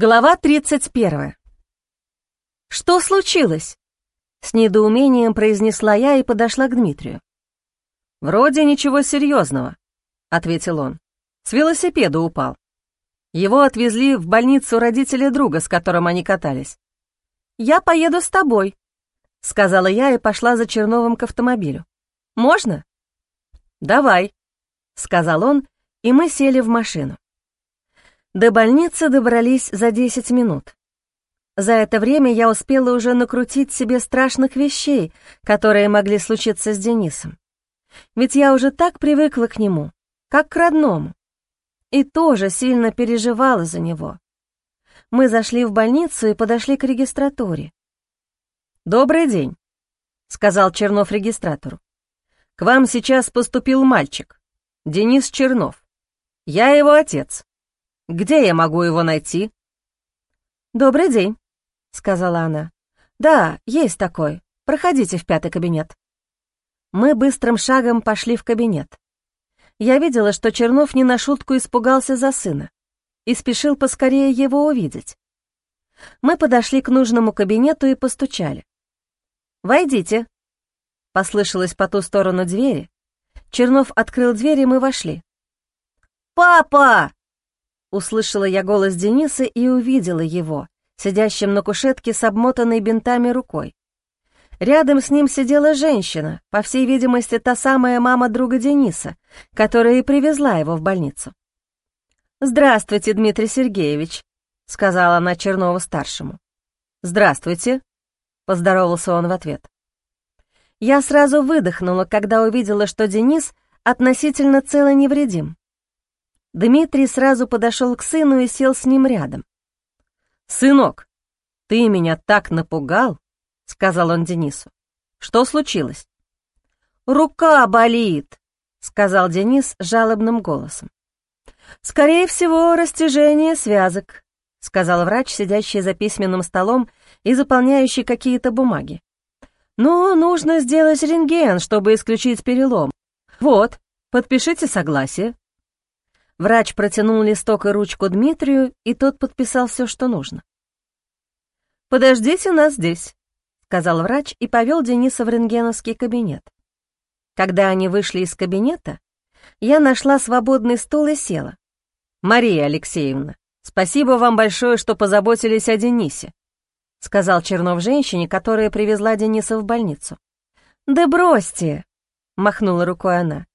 Глава 31. «Что случилось?» С недоумением произнесла я и подошла к Дмитрию. «Вроде ничего серьезного», — ответил он. «С велосипеда упал. Его отвезли в больницу родители друга, с которым они катались». «Я поеду с тобой», — сказала я и пошла за Черновым к автомобилю. «Можно?» «Давай», — сказал он, и мы сели в машину. До больницы добрались за 10 минут. За это время я успела уже накрутить себе страшных вещей, которые могли случиться с Денисом. Ведь я уже так привыкла к нему, как к родному. И тоже сильно переживала за него. Мы зашли в больницу и подошли к регистратуре. «Добрый день», — сказал Чернов регистратору. «К вам сейчас поступил мальчик, Денис Чернов. Я его отец. Где я могу его найти?» «Добрый день», — сказала она. «Да, есть такой. Проходите в пятый кабинет». Мы быстрым шагом пошли в кабинет. Я видела, что Чернов не на шутку испугался за сына и спешил поскорее его увидеть. Мы подошли к нужному кабинету и постучали. «Войдите», — послышалось по ту сторону двери. Чернов открыл дверь, и мы вошли. «Папа!» Услышала я голос Дениса и увидела его, сидящим на кушетке с обмотанной бинтами рукой. Рядом с ним сидела женщина, по всей видимости, та самая мама друга Дениса, которая и привезла его в больницу. «Здравствуйте, Дмитрий Сергеевич», — сказала она Чернову-старшему. «Здравствуйте», — поздоровался он в ответ. Я сразу выдохнула, когда увидела, что Денис относительно цел и невредим. Дмитрий сразу подошел к сыну и сел с ним рядом. «Сынок, ты меня так напугал», — сказал он Денису. «Что случилось?» «Рука болит», — сказал Денис жалобным голосом. «Скорее всего, растяжение связок», — сказал врач, сидящий за письменным столом и заполняющий какие-то бумаги. «Ну, нужно сделать рентген, чтобы исключить перелом. Вот, подпишите согласие». Врач протянул листок и ручку Дмитрию, и тот подписал все, что нужно. «Подождите нас здесь», — сказал врач и повел Дениса в рентгеновский кабинет. Когда они вышли из кабинета, я нашла свободный стул и села. «Мария Алексеевна, спасибо вам большое, что позаботились о Денисе», — сказал Чернов женщине, которая привезла Дениса в больницу. «Да бросьте!» — махнула рукой она.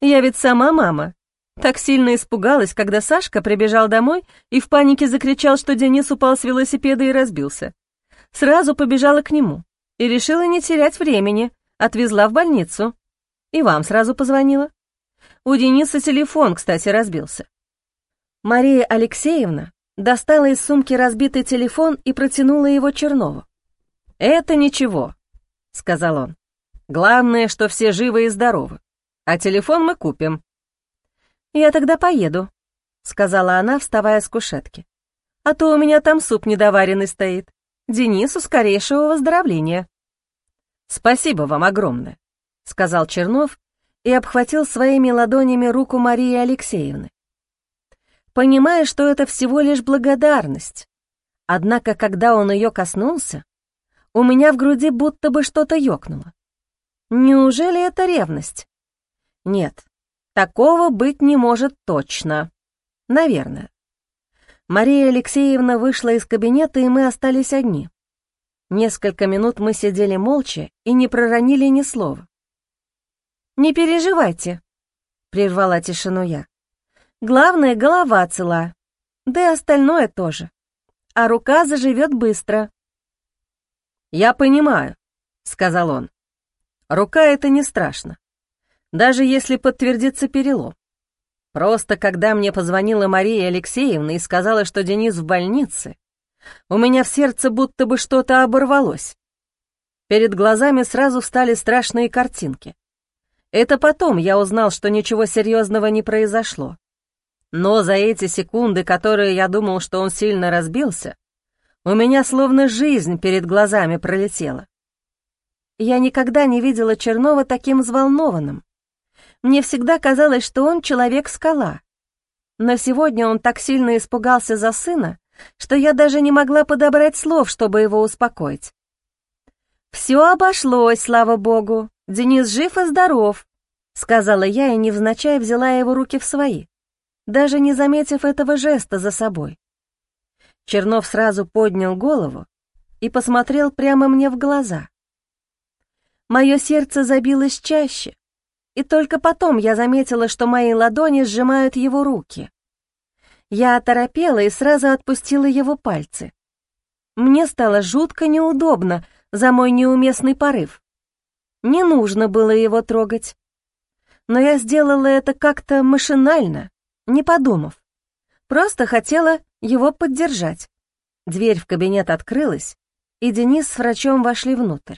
«Я ведь сама мама, так сильно испугалась, когда Сашка прибежал домой и в панике закричал, что Денис упал с велосипеда и разбился. Сразу побежала к нему и решила не терять времени, отвезла в больницу. И вам сразу позвонила. У Дениса телефон, кстати, разбился. Мария Алексеевна достала из сумки разбитый телефон и протянула его Чернову. «Это ничего», — сказал он. «Главное, что все живы и здоровы. А телефон мы купим. «Я тогда поеду», — сказала она, вставая с кушетки. «А то у меня там суп недоваренный стоит. Денису скорейшего выздоровления». «Спасибо вам огромное», — сказал Чернов и обхватил своими ладонями руку Марии Алексеевны. Понимая, что это всего лишь благодарность. Однако, когда он ее коснулся, у меня в груди будто бы что-то ёкнуло. Неужели это ревность? Нет, Такого быть не может точно. Наверное. Мария Алексеевна вышла из кабинета, и мы остались одни. Несколько минут мы сидели молча и не проронили ни слова. «Не переживайте», — прервала тишину я. «Главное, голова цела, да и остальное тоже. А рука заживет быстро». «Я понимаю», — сказал он. «Рука — это не страшно даже если подтвердится перелом. Просто когда мне позвонила Мария Алексеевна и сказала, что Денис в больнице, у меня в сердце будто бы что-то оборвалось. Перед глазами сразу встали страшные картинки. Это потом я узнал, что ничего серьезного не произошло. Но за эти секунды, которые я думал, что он сильно разбился, у меня словно жизнь перед глазами пролетела. Я никогда не видела Чернова таким взволнованным. Мне всегда казалось, что он человек-скала. Но сегодня он так сильно испугался за сына, что я даже не могла подобрать слов, чтобы его успокоить. «Все обошлось, слава богу. Денис жив и здоров», — сказала я и невзначай взяла его руки в свои, даже не заметив этого жеста за собой. Чернов сразу поднял голову и посмотрел прямо мне в глаза. Мое сердце забилось чаще, и только потом я заметила, что мои ладони сжимают его руки. Я оторопела и сразу отпустила его пальцы. Мне стало жутко неудобно за мой неуместный порыв. Не нужно было его трогать. Но я сделала это как-то машинально, не подумав. Просто хотела его поддержать. Дверь в кабинет открылась, и Денис с врачом вошли внутрь.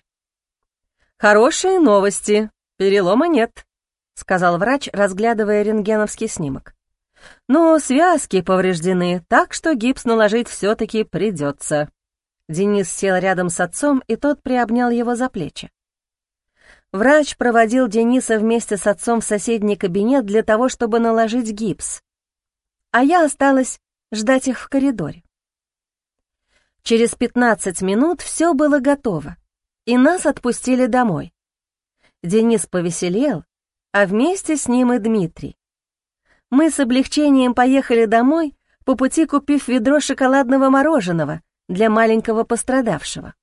«Хорошие новости, перелома нет», — сказал врач, разглядывая рентгеновский снимок. «Но связки повреждены, так что гипс наложить все-таки придется». Денис сел рядом с отцом, и тот приобнял его за плечи. Врач проводил Дениса вместе с отцом в соседний кабинет для того, чтобы наложить гипс, а я осталась ждать их в коридоре. Через 15 минут все было готово, и нас отпустили домой. Денис повеселел, а вместе с ним и Дмитрий. Мы с облегчением поехали домой, по пути купив ведро шоколадного мороженого для маленького пострадавшего.